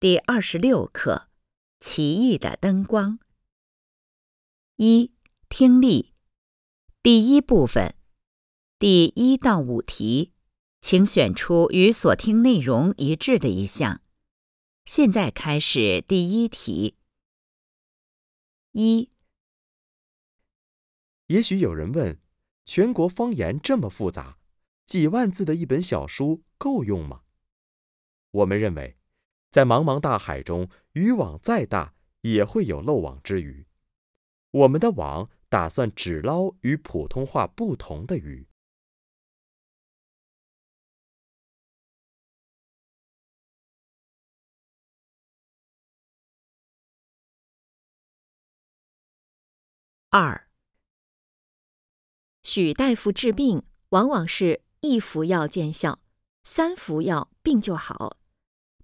第二十六课：奇异的灯光。一、听力。第一部分，第一到五题，请选出与所听内容一致的一项。现在开始第一题。一、也许有人问：全国方言这么复杂，几万字的一本小书够用吗？我们认为，在茫茫大海中，渔网再大也会有漏网之鱼。我们的网打算只捞与普通话不同的鱼。二、许大夫治病往往是一服药见效，三服药病就好。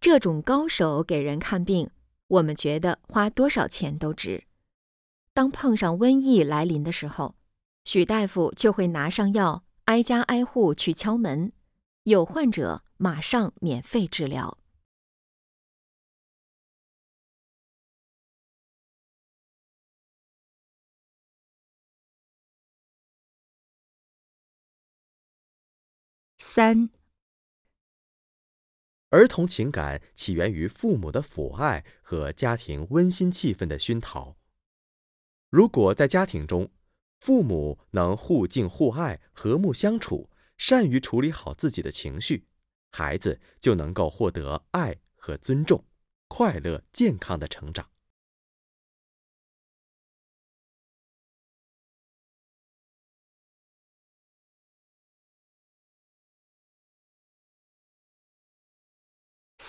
这种高手给人看病，我们觉得花多少钱都值。当碰上瘟疫来临的时候，许大夫就会拿上药，挨家挨户去敲门，有患者马上免费治疗。三、儿童情感起源于父母的抚爱和家庭温馨气氛的熏陶。如果在家庭中，父母能互敬互爱、和睦相处，善于处理好自己的情绪，孩子就能够获得爱和尊重，快乐健康的成长。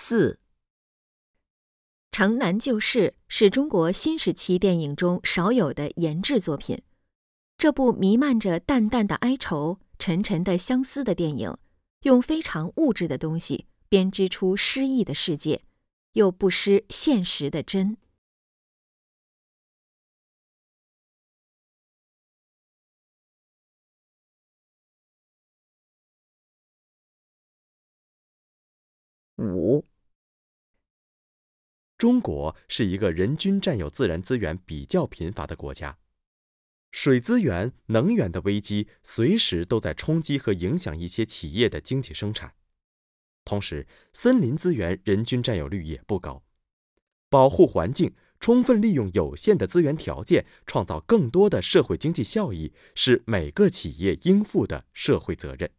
四、《城南旧事》是中国新时期电影中少有的研制作品。这部弥漫着淡淡的哀愁、沉沉的相思的电影，用非常物质的东西编织出诗意的世界，又不失现实的真。五、中国是一个人均占有自然资源比较贫乏的国家，水资源、能源的危机随时都在冲击和影响一些企业的经济生产。同时，森林资源人均占有率也不高。保护环境，充分利用有限的资源条件，创造更多的社会经济效益，是每个企业应负的社会责任。